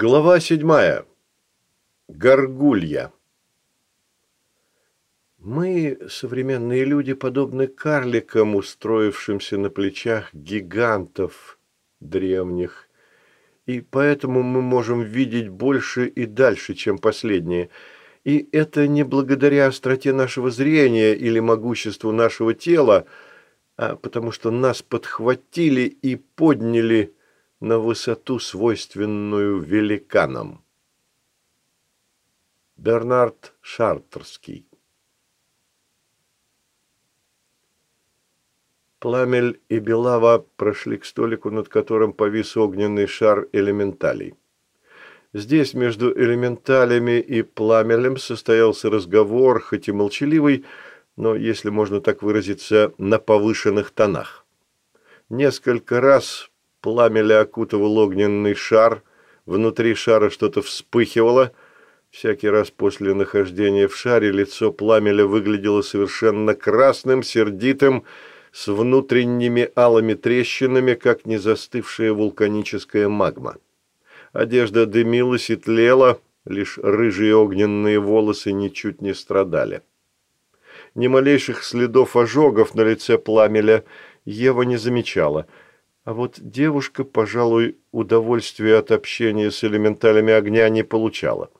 Глава седьмая. Горгулья. Мы, современные люди, подобны карликам, устроившимся на плечах гигантов древних, и поэтому мы можем видеть больше и дальше, чем последние. И это не благодаря остроте нашего зрения или могуществу нашего тела, а потому что нас подхватили и подняли на высоту, свойственную великанам. Бернард Шартерский Пламель и Белава прошли к столику, над которым повис огненный шар элементалей. Здесь между элементалями и пламелем состоялся разговор, хоть и молчаливый, но, если можно так выразиться, на повышенных тонах. Несколько раз пламеля окутывал огненный шар, внутри шара что-то вспыхивало. Всякий раз после нахождения в шаре лицо пламеля выглядело совершенно красным, сердитым, с внутренними алыми трещинами, как не застывшая вулканическая магма. Одежда дымилась и тлела, лишь рыжие огненные волосы ничуть не страдали. Ни малейших следов ожогов на лице пламеля Ева не замечала, а вот девушка, пожалуй, удовольствия от общения с элементалями огня не получала.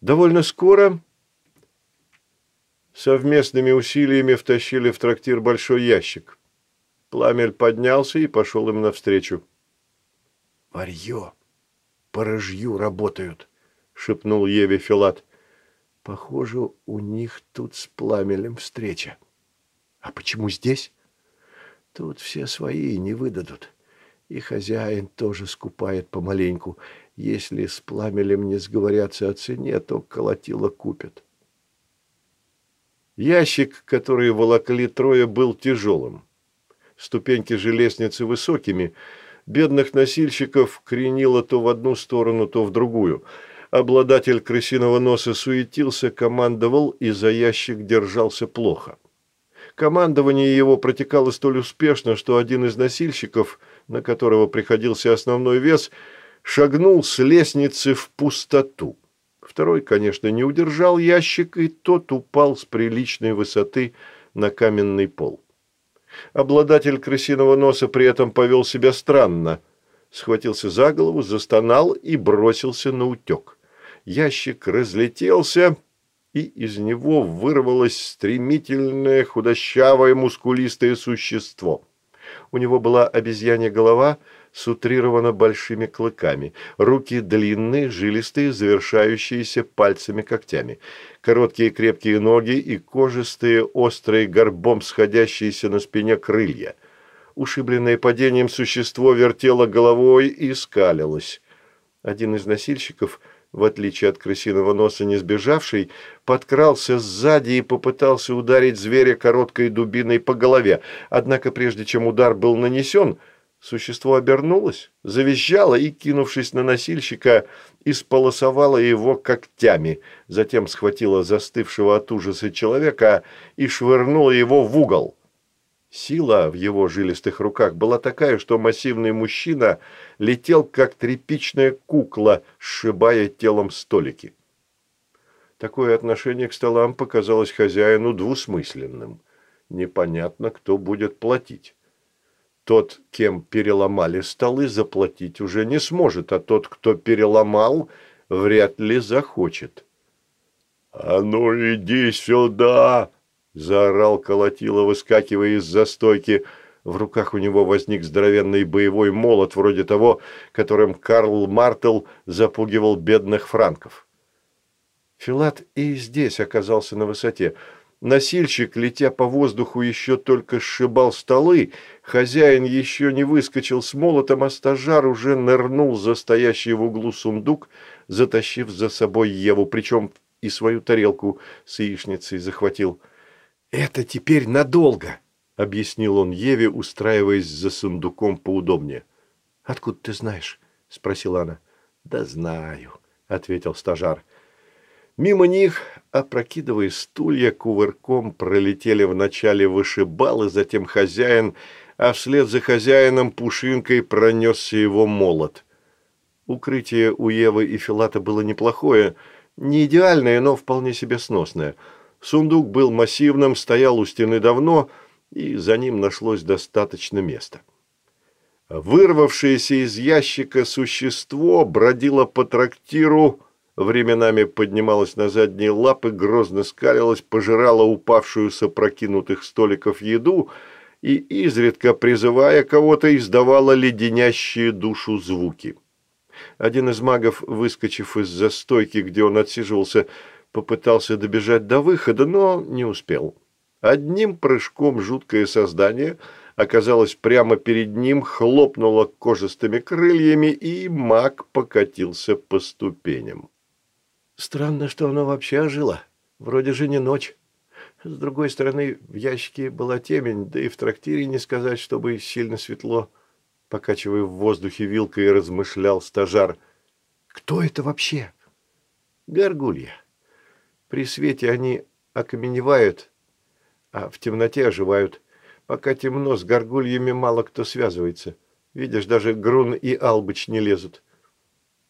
Довольно скоро совместными усилиями втащили в трактир большой ящик. Пламель поднялся и пошел им навстречу. «Варье! По работают!» — шепнул Еве Филат. «Похоже, у них тут с пламелем встреча. А почему здесь?» «Тут все свои не выдадут. И хозяин тоже скупает помаленьку. Если с пламелем не сговорятся о цене, то колотило купят». Ящик, который волокли трое, был тяжелым. Ступеньки же лестницы высокими. Бедных носильщиков кренило то в одну сторону, то в другую. Обладатель крысиного носа суетился, командовал и за ящик держался плохо. Командование его протекало столь успешно, что один из носильщиков, на которого приходился основной вес, шагнул с лестницы в пустоту. Второй, конечно, не удержал ящик, и тот упал с приличной высоты на каменный пол. Обладатель крысиного носа при этом повел себя странно. Схватился за голову, застонал и бросился на утек. Ящик разлетелся, и из него вырвалось стремительное, худощавое, мускулистое существо. У него была обезьянья голова – с утрированно большими клыками, руки длинные, жилистые, завершающиеся пальцами-когтями, короткие крепкие ноги и кожистые, острые, горбом сходящиеся на спине крылья. Ушибленное падением существо вертело головой и скалилось. Один из носильщиков – в отличие от крысиного носа не сбежавший, подкрался сзади и попытался ударить зверя короткой дубиной по голове. Однако прежде чем удар был нанесен, Существо обернулось, завизжало и, кинувшись на носильщика, исполосовало его когтями, затем схватило застывшего от ужаса человека и швырнуло его в угол. Сила в его жилистых руках была такая, что массивный мужчина летел, как тряпичная кукла, сшибая телом столики. Такое отношение к столам показалось хозяину двусмысленным. Непонятно, кто будет платить. Тот, кем переломали столы, заплатить уже не сможет, а тот, кто переломал, вряд ли захочет. «А ну иди сюда!» – заорал Колотило, выскакивая из-за стойки. В руках у него возник здоровенный боевой молот, вроде того, которым Карл Мартел запугивал бедных франков. Филат и здесь оказался на высоте – Носильщик, летя по воздуху, еще только сшибал столы, хозяин еще не выскочил с молотом, а стажар уже нырнул за стоящий в углу сундук, затащив за собой Еву, причем и свою тарелку с яичницей захватил. «Это теперь надолго», — объяснил он Еве, устраиваясь за сундуком поудобнее. «Откуда ты знаешь?» — спросила она. «Да знаю», — ответил стажар. Мимо них, опрокидывая стулья, кувырком пролетели вначале вышибалы, затем хозяин, а вслед за хозяином пушинкой пронесся его молот. Укрытие у Евы и Филата было неплохое, не идеальное, но вполне себе сносное. Сундук был массивным, стоял у стены давно, и за ним нашлось достаточно места. Вырвавшееся из ящика существо бродило по трактиру, временами поднималось на задние лапы, грозно скалилось, пожирало упавшую с опрокинутых столиков еду и, изредка призывая кого-то, издавало леденящие душу звуки. Один из магов, выскочив из-за стойки, где он отсиживался, попытался добежать до выхода, но не успел. Одним прыжком жуткое создание – оказалась прямо перед ним, хлопнула кожистыми крыльями, и маг покатился по ступеням. Странно, что оно вообще ожило. Вроде же не ночь. С другой стороны, в ящике была темень, да и в трактире не сказать, чтобы сильно светло. Покачивая в воздухе вилкой, размышлял стажар. Кто это вообще? Горгулья. При свете они окаменевают, а в темноте оживают. Пока темно, с горгульями мало кто связывается. Видишь, даже Грун и Албыч не лезут.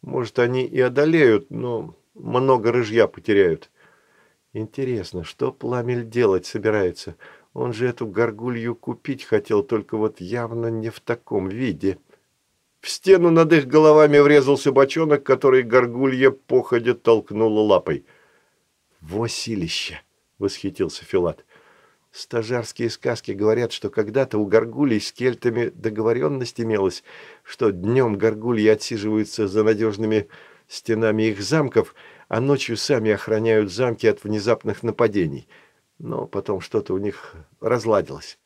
Может, они и одолеют, но много рыжья потеряют. Интересно, что Пламель делать собирается? Он же эту горгулью купить хотел, только вот явно не в таком виде. В стену над их головами врезался бочонок, который горгулья походя толкнула лапой. «Восилище!» — восхитился Филат. Стажарские сказки говорят, что когда-то у горгулей с кельтами договоренность имелась, что днем горгульи отсиживаются за надежными стенами их замков, а ночью сами охраняют замки от внезапных нападений. Но потом что-то у них разладилось.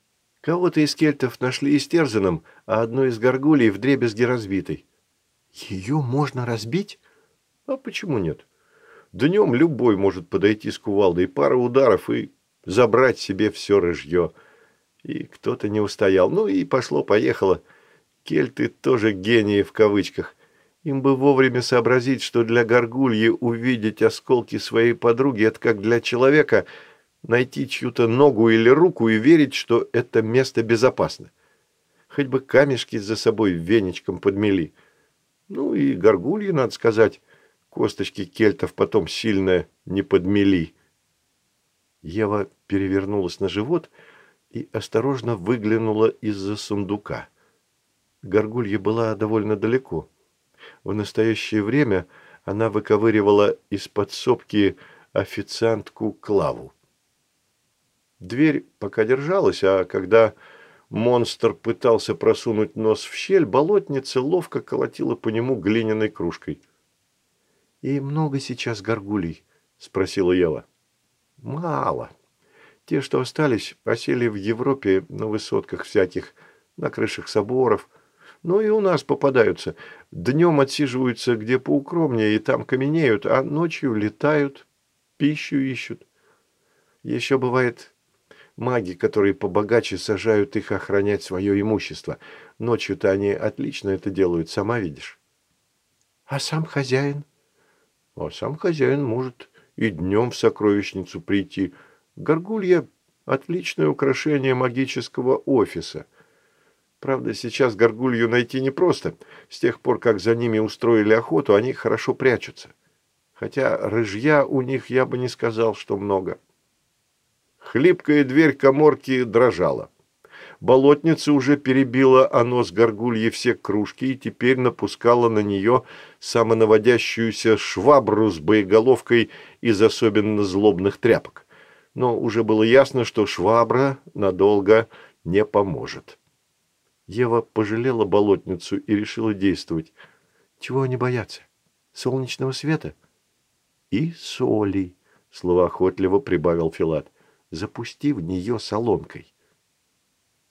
Кого-то из кельтов нашли истерзанным, а одну из горгулей вдребезги разбитой. Ее можно разбить? А почему нет? Днем любой может подойти с кувалдой, пара ударов и забрать себе все рыжье. И кто-то не устоял. Ну и пошло-поехало. Кельты тоже гении в кавычках. Им бы вовремя сообразить, что для горгульи увидеть осколки своей подруги – это как для человека найти чью-то ногу или руку и верить, что это место безопасно. Хоть бы камешки за собой веничком подмели. Ну и горгульи, надо сказать, косточки кельтов потом сильно не подмели. Ева перевернулась на живот и осторожно выглянула из-за сундука. Горгулья была довольно далеко. В настоящее время она выковыривала из подсобки официантку Клаву. Дверь пока держалась, а когда монстр пытался просунуть нос в щель, болотница ловко колотила по нему глиняной кружкой. «И много сейчас горгулей?» – спросила Ева. Мало. Те, что остались, посели в Европе на высотках всяких, на крышах соборов. Ну и у нас попадаются. Днем отсиживаются где поукромнее и там каменеют, а ночью летают, пищу ищут. Еще бывает маги, которые побогаче сажают их охранять свое имущество. Ночью-то они отлично это делают, сама видишь. А сам хозяин? А сам хозяин может и днем в сокровищницу прийти. Горгулья – отличное украшение магического офиса. Правда, сейчас горгулью найти непросто. С тех пор, как за ними устроили охоту, они хорошо прячутся. Хотя рыжья у них я бы не сказал, что много. Хлипкая дверь коморки дрожала. Болотница уже перебила о нос горгульи все кружки и теперь напускала на нее самонаводящуюся швабру с боеголовкой из особенно злобных тряпок. Но уже было ясно, что швабра надолго не поможет. Ева пожалела болотницу и решила действовать. Чего они боятся? Солнечного света? И соли, словоохотливо прибавил Филат. Запусти в нее солонкой.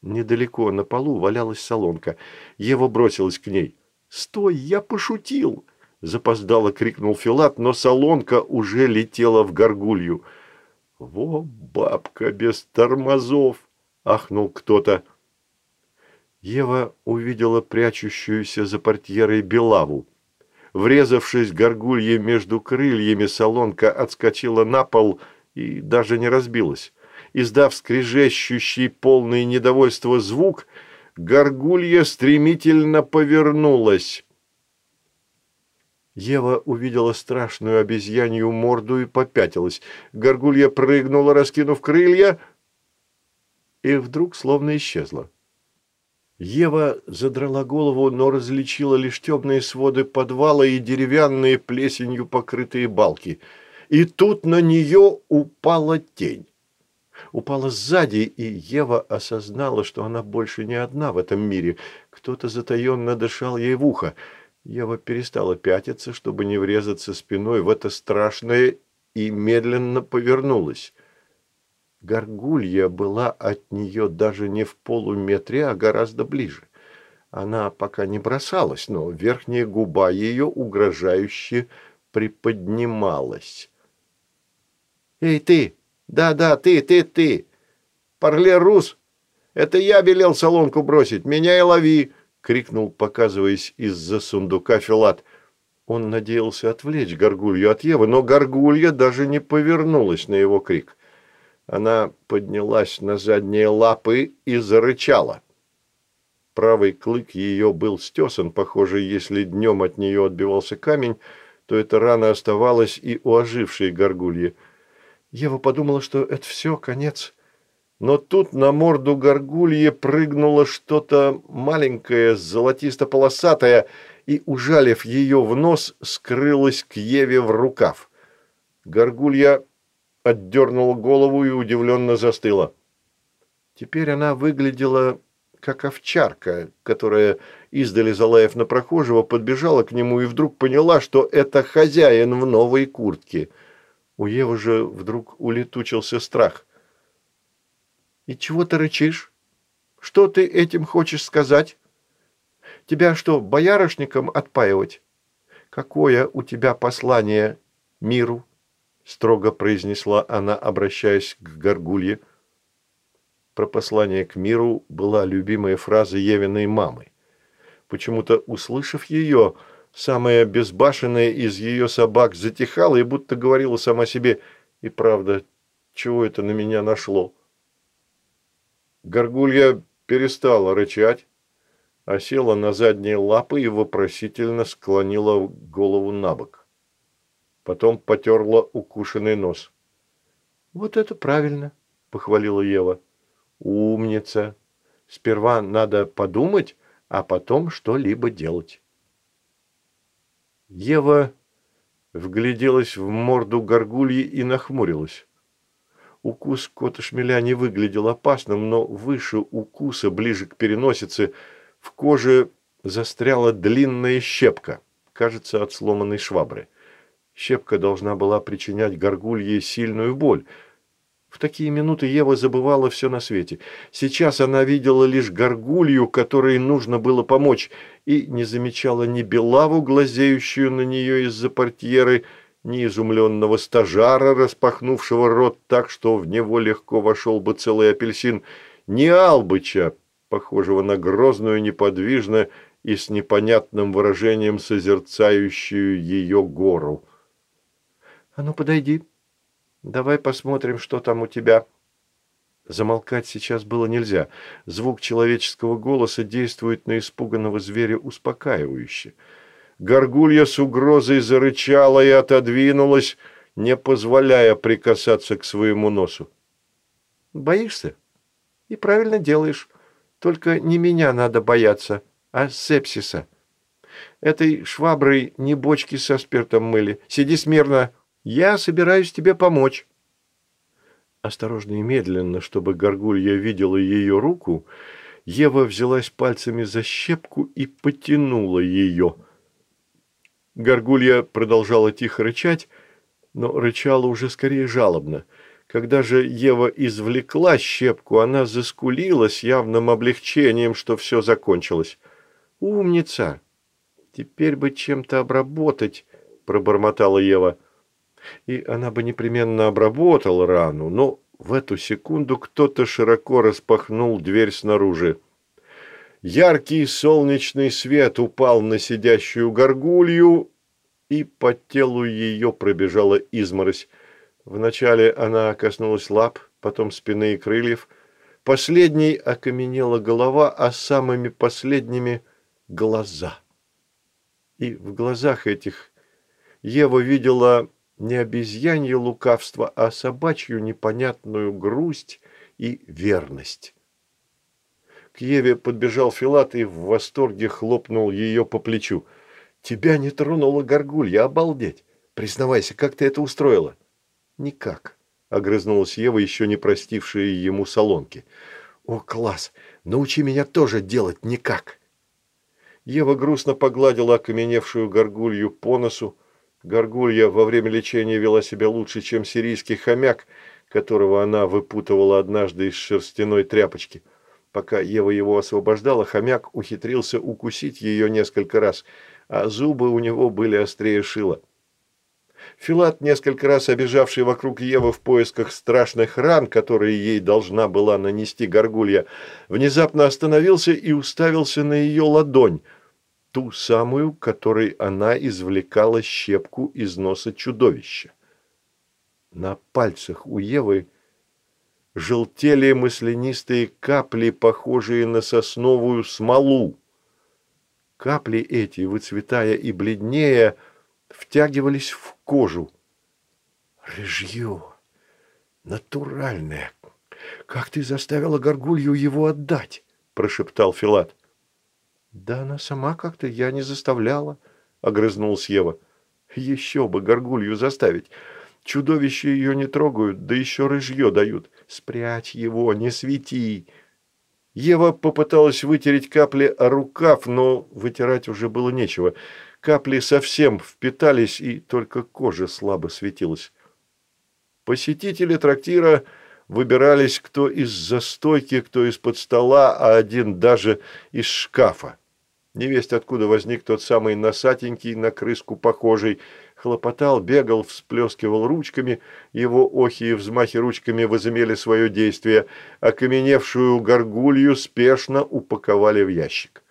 Недалеко на полу валялась солонка. Ева бросилась к ней. «Стой, я пошутил!» Запоздало крикнул Филат, но солонка уже летела в горгулью. «Во, бабка без тормозов!» – ахнул кто-то. Ева увидела прячущуюся за портьерой Белаву. Врезавшись горгулье между крыльями, солонка отскочила на пол и даже не разбилась. Издав скрежещущий, полный недовольства звук, горгулья стремительно повернулась. Ева увидела страшную обезьянью морду и попятилась. Горгулья прыгнула, раскинув крылья, и вдруг словно исчезла. Ева задрала голову, но различила лишь темные своды подвала и деревянные плесенью покрытые балки. И тут на нее упала тень. Упала сзади, и Ева осознала, что она больше не одна в этом мире. Кто-то затаенно дышал ей в ухо. Ева перестала пятиться, чтобы не врезаться спиной в это страшное, и медленно повернулась. Горгулья была от нее даже не в полуметре, а гораздо ближе. Она пока не бросалась, но верхняя губа ее угрожающе приподнималась. «Эй, ты! Да-да, ты, ты, ты! Парле Рус! Это я велел солонку бросить! Меня и лови!» — крикнул, показываясь из-за сундука Филат. Он надеялся отвлечь Горгулью от Евы, но Горгулья даже не повернулась на его крик — она поднялась на задние лапы и зарычала. Правый клык ее был стесан, похоже, если днем от нее отбивался камень, то эта рана оставалась и у ожившей горгульи. Ева подумала, что это все, конец. Но тут на морду горгульи прыгнуло что-то маленькое, золотисто-полосатое, и, ужалив ее в нос, скрылось к Еве в рукав. Горгулья отдернула голову и удивленно застыла. Теперь она выглядела как овчарка, которая, издали залаев на прохожего, подбежала к нему и вдруг поняла, что это хозяин в новой куртке. У Евы же вдруг улетучился страх. «И чего ты рычишь? Что ты этим хочешь сказать? Тебя что, боярышником отпаивать? Какое у тебя послание миру?» строго произнесла она, обращаясь к Горгулье. Про послание к миру была любимая фраза Евиной мамы. Почему-то, услышав ее, самая безбашенная из ее собак затихала и будто говорила сама себе «И правда, чего это на меня нашло?» Горгулья перестала рычать, а села на задние лапы и вопросительно склонила голову на бок потом потерла укушенный нос. «Вот это правильно», – похвалила Ева. «Умница. Сперва надо подумать, а потом что-либо делать». Ева вгляделась в морду горгульи и нахмурилась. Укус кота шмеля не выглядел опасным, но выше укуса, ближе к переносице, в коже застряла длинная щепка, кажется, от сломанной швабры. Щепка должна была причинять горгулье сильную боль. В такие минуты Ева забывала все на свете. Сейчас она видела лишь горгулью, которой нужно было помочь, и не замечала ни белаву, глазеющую на нее из-за портьеры, ни изумленного стажара, распахнувшего рот так, что в него легко вошел бы целый апельсин, ни Албыча, похожего на грозную, неподвижно и с непонятным выражением созерцающую ее гору. «А ну, подойди. Давай посмотрим, что там у тебя». Замолкать сейчас было нельзя. Звук человеческого голоса действует на испуганного зверя успокаивающе. Горгулья с угрозой зарычала и отодвинулась, не позволяя прикасаться к своему носу. «Боишься? И правильно делаешь. Только не меня надо бояться, а сепсиса. Этой шваброй не бочки со спиртом мыли. Сиди смирно, я собираюсь тебе помочь». Осторожно и медленно, чтобы горгулья видела ее руку, Ева взялась пальцами за щепку и потянула ее. Горгулья продолжала тихо рычать, но рычала уже скорее жалобно. Когда же Ева извлекла щепку, она заскулила с явным облегчением, что все закончилось. «Умница! Теперь бы чем-то обработать», – пробормотала Ева и она бы непременно обработала рану, но в эту секунду кто-то широко распахнул дверь снаружи. Яркий солнечный свет упал на сидящую горгулью, и по телу ее пробежала изморозь. Вначале она коснулась лап, потом спины и крыльев. Последней окаменела голова, а самыми последними – глаза. И в глазах этих Ева видела не обезьянье лукавство, а собачью непонятную грусть и верность. К Еве подбежал Филат и в восторге хлопнул ее по плечу. «Тебя не тронула горгулья, обалдеть! Признавайся, как ты это устроила?» «Никак», — огрызнулась Ева, еще не простившая ему солонки. «О, класс! Научи меня тоже делать никак!» Ева грустно погладила окаменевшую горгулью по носу. Горгулья во время лечения вела себя лучше, чем сирийский хомяк, которого она выпутывала однажды из шерстяной тряпочки. Пока Ева его освобождала, хомяк ухитрился укусить ее несколько раз, а зубы у него были острее шила. Филат, несколько раз обижавший вокруг Евы в поисках страшных ран, которые ей должна была нанести горгулья, внезапно остановился и уставился на ее ладонь, ту самую, которой она извлекала щепку из носа чудовища. На пальцах у Евы желтели маслянистые капли, похожие на сосновую смолу. Капли эти, выцветая и бледнее, втягивались в кожу. «Рыжье! Натуральное! Как ты заставила горгулью его отдать?» – прошептал Филат. «Да она сама как-то, я не заставляла», – огрызнулась Ева. «Еще бы горгулью заставить. Чудовища ее не трогают, да еще рыжье дают. Спрячь его, не свети!» Ева попыталась вытереть капли о рукав, но вытирать уже было нечего. Капли совсем впитались, и только кожа слабо светилась. Посетители трактира выбирались кто из застойки, кто из-под стола, а один даже из шкафа. Невесть, откуда возник тот самый носатенький, на крыску похожий, хлопотал, бегал, всплескивал ручками, его охи и взмахи ручками возымели свое действие, окаменевшую горгулью спешно упаковали в ящик.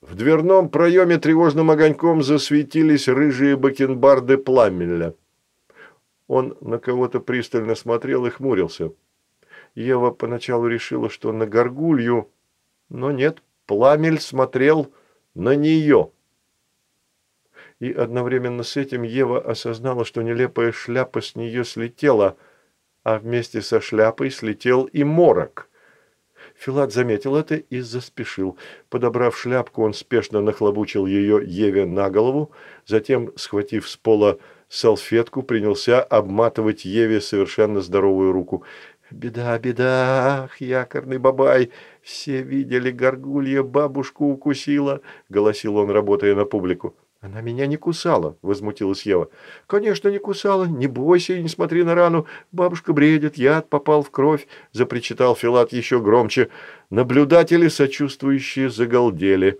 В дверном проеме тревожным огоньком засветились рыжие бакенбарды пламеля. Он на кого-то пристально смотрел и хмурился. Ева поначалу решила, что на горгулью, но нет, пламель смотрел на нее. И одновременно с этим Ева осознала, что нелепая шляпа с нее слетела, а вместе со шляпой слетел и морок. Филат заметил это и заспешил. Подобрав шляпку, он спешно нахлобучил ее Еве на голову, затем, схватив с пола салфетку, принялся обматывать Еве совершенно здоровую руку. «Беда, беда, ах, якорный бабай! Все видели, горгулья бабушку укусила!» – голосил он, работая на публику. «Она меня не кусала», – возмутилась Ева. «Конечно, не кусала. Не бойся и не смотри на рану. Бабушка бредит, яд попал в кровь», – запричитал Филат еще громче. Наблюдатели, сочувствующие, загалдели.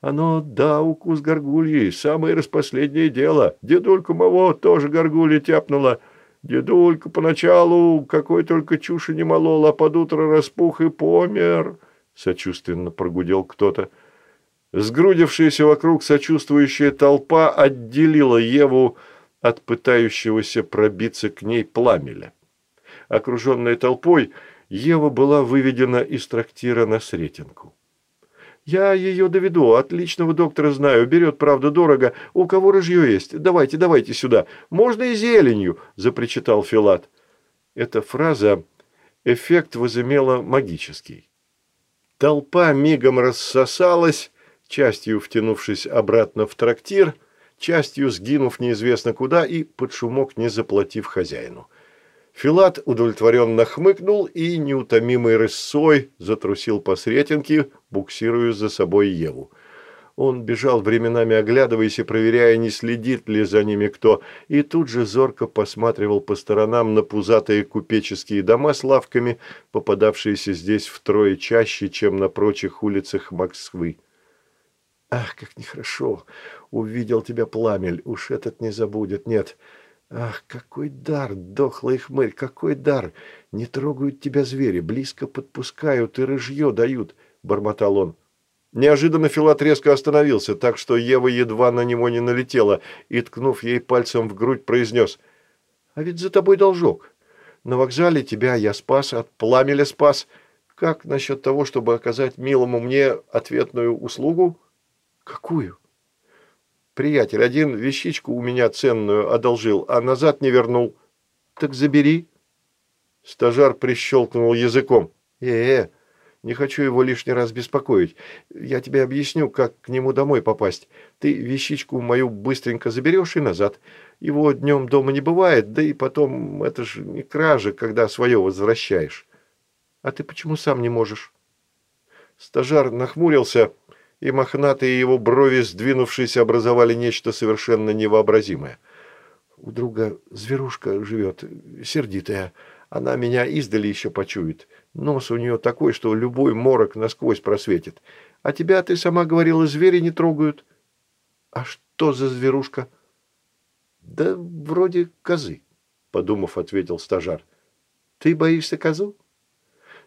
«Оно, да, укус горгульи, самое распоследнее дело. Дедульку моего тоже горгулья тяпнула. Дедулька поначалу какой только чуши не молол, а под утро распух и помер», – сочувственно прогудел кто-то. Сгрудившаяся вокруг сочувствующая толпа отделила Еву от пытающегося пробиться к ней пламеля. Окруженная толпой, Ева была выведена из трактира на Сретенку. «Я ее доведу, отличного доктора знаю, берет, правда, дорого. У кого рыжье есть? Давайте, давайте сюда. Можно и зеленью!» – запричитал Филат. Эта фраза эффект возымела магический. Толпа мигом рассосалась, частью втянувшись обратно в трактир, частью сгинув неизвестно куда и под шумок не заплатив хозяину. Филат удовлетворенно хмыкнул и неутомимой рысой затрусил по сретенке, буксируя за собой Еву. Он бежал временами, оглядываясь и проверяя, не следит ли за ними кто, и тут же зорко посматривал по сторонам на пузатые купеческие дома с лавками, попадавшиеся здесь втрое чаще, чем на прочих улицах Москвы. Ах, как нехорошо! Увидел тебя пламель, уж этот не забудет, нет. Ах, какой дар, дохлый хмырь, какой дар! Не трогают тебя звери, близко подпускают и рыжье дают, — бормотал он. Неожиданно Филат резко остановился, так что Ева едва на него не налетела и, ткнув ей пальцем в грудь, произнес. «А ведь за тобой должок. На вокзале тебя я спас, от пламеля спас. Как насчет того, чтобы оказать милому мне ответную услугу?» «Какую?» Приятель один вещичку у меня ценную одолжил, а назад не вернул. Так забери. Стажар прищелкнул языком. Э-э, не хочу его лишний раз беспокоить. Я тебе объясню, как к нему домой попасть. Ты вещичку мою быстренько заберешь и назад. Его днем дома не бывает, да и потом это же не кража, когда свое возвращаешь. А ты почему сам не можешь?» Стажар нахмурился, и мохнатые его брови, сдвинувшись, образовали нечто совершенно невообразимое. «У друга зверушка живет, сердитая. Она меня издали еще почует. Нос у нее такой, что любой морок насквозь просветит. А тебя, ты сама говорила, звери не трогают. А что за зверушка? Да вроде козы, подумав, ответил стажар. Ты боишься козу?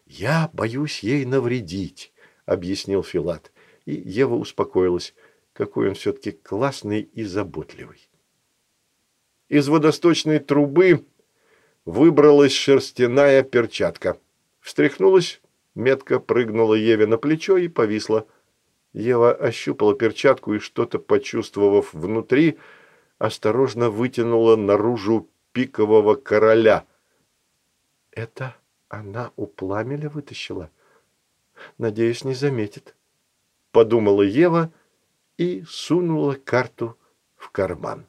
Я боюсь ей навредить, объяснил Филат. И Ева успокоилась. Какой он все-таки классный и заботливый. Из водосточной трубы выбралась шерстяная перчатка. Встряхнулась, метко прыгнула Еве на плечо и повисла. Ева ощупала перчатку и, что-то почувствовав внутри, осторожно вытянула наружу пикового короля. «Это она у пламеля вытащила? Надеюсь, не заметит», — подумала Ева и сунула карту в карман.